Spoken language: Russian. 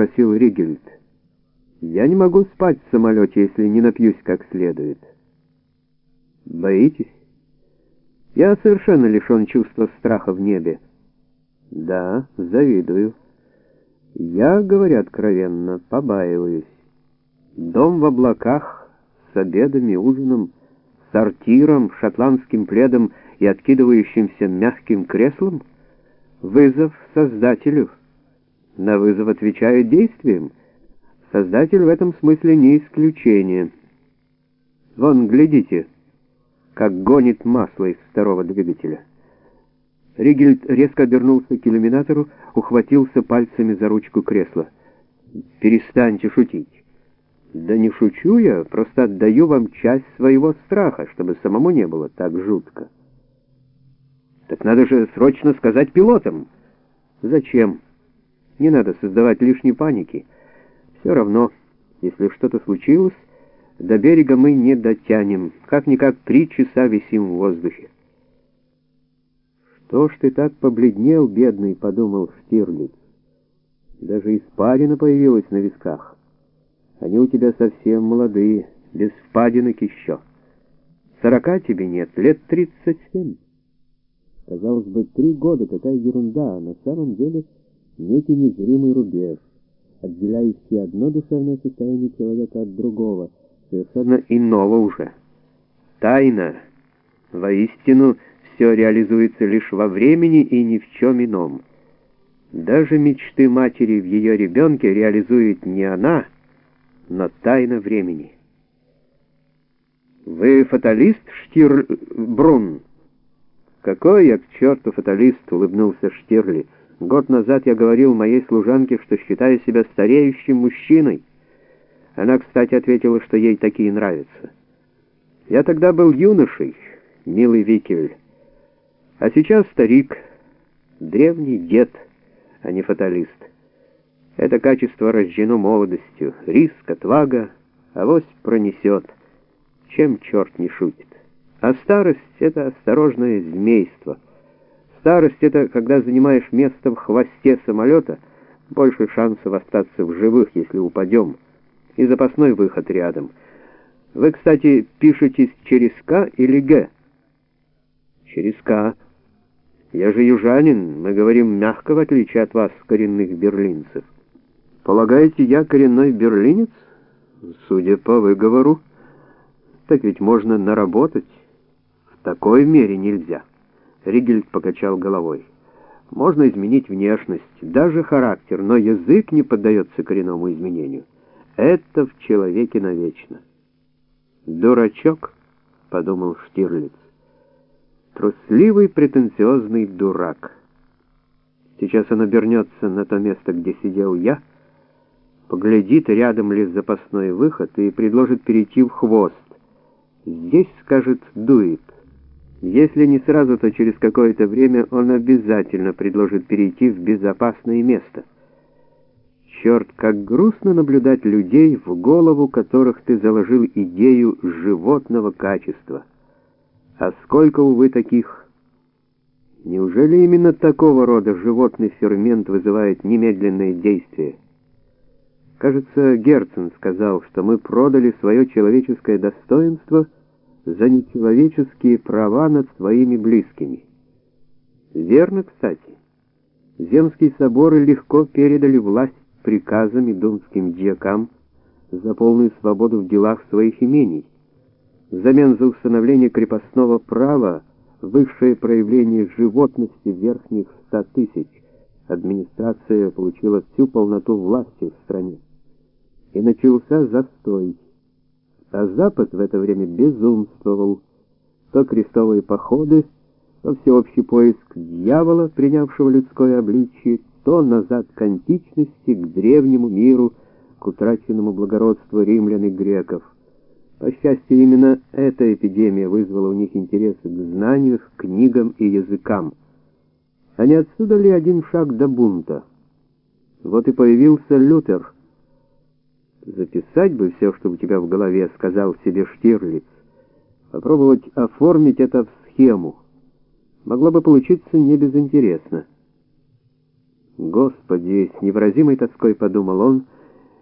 спросил Ригельд. «Я не могу спать в самолете, если не напьюсь как следует». «Боитесь?» «Я совершенно лишен чувства страха в небе». «Да, завидую». «Я, говорю откровенно, побаиваюсь. Дом в облаках с обедами, ужином, сортиром, шотландским пледом и откидывающимся мягким креслом — вызов Создателю». На вызов отвечают действием. Создатель в этом смысле не исключение. Вон, глядите, как гонит масло из второго двигателя. Ригельд резко обернулся к иллюминатору, ухватился пальцами за ручку кресла. «Перестаньте шутить». «Да не шучу я, просто отдаю вам часть своего страха, чтобы самому не было так жутко». «Так надо же срочно сказать пилотам». «Зачем?» Не надо создавать лишней паники. Все равно, если что-то случилось, до берега мы не дотянем. Как-никак три часа висим в воздухе. «Что ж ты так побледнел, бедный?» — подумал Штирлиц. «Даже испарина появилась на висках. Они у тебя совсем молодые, без впадинок еще. Сорока тебе нет, лет тридцать семь. Казалось бы, три года, какая ерунда, а на самом деле некий незримый рубеж, отделяющий одно душевное состояние человека от другого, совершенно иного уже. Тайна. Воистину, все реализуется лишь во времени и ни в чем ином. Даже мечты матери в ее ребенке реализует не она, но тайна времени. «Вы фаталист, Штирбрун?» «Какой я к черту фаталист?» — улыбнулся Штирлиц. Год назад я говорил моей служанке, что считаю себя стареющим мужчиной. Она, кстати, ответила, что ей такие нравятся. Я тогда был юношей, милый Викель, а сейчас старик, древний дед, а не фаталист. Это качество рождено молодостью, риск, отвага, авось пронесет, чем черт не шутит. А старость — это осторожное змейство — Старость — это когда занимаешь место в хвосте самолета, больше шансов остаться в живых, если упадем, и запасной выход рядом. Вы, кстати, пишетесь через «К» или «Г»? Через «К». Я же южанин, мы говорим мягко, в отличие от вас, коренных берлинцев. Полагаете, я коренной берлинец? Судя по выговору, так ведь можно наработать. В такой мере нельзя. Ригельд покачал головой. Можно изменить внешность, даже характер, но язык не поддается коренному изменению. Это в человеке навечно. «Дурачок», — подумал Штирлиц, — «трусливый, претенциозный дурак». Сейчас он обернется на то место, где сидел я, поглядит, рядом ли запасной выход, и предложит перейти в хвост. Здесь, скажет, дует. Если не сразу, то через какое-то время он обязательно предложит перейти в безопасное место. Черт, как грустно наблюдать людей, в голову которых ты заложил идею животного качества. А сколько, увы, таких... Неужели именно такого рода животный фермент вызывает немедленное действие? Кажется, Герцен сказал, что мы продали свое человеческое достоинство — за нечеловеческие права над своими близкими. Верно, кстати. Земские соборы легко передали власть приказами думским дьякам за полную свободу в делах своих имений. Взамен за установление крепостного права высшее проявление животности верхних ста тысяч администрация получила всю полноту власти в стране. И начался застой а Запад в это время безумствовал. То крестовые походы, то всеобщий поиск дьявола, принявшего людское обличие, то назад к античности, к древнему миру, к утраченному благородству римлян и греков. По счастью, именно эта эпидемия вызвала у них интерес к знанию, к книгам и языкам. Не отсюда ли один шаг до бунта? Вот и появился Лютер — «Записать бы все, что у тебя в голове», — сказал себе Штирлиц. «Попробовать оформить это в схему. Могло бы получиться не безинтересно». Господи, с невыразимой тоской подумал он, —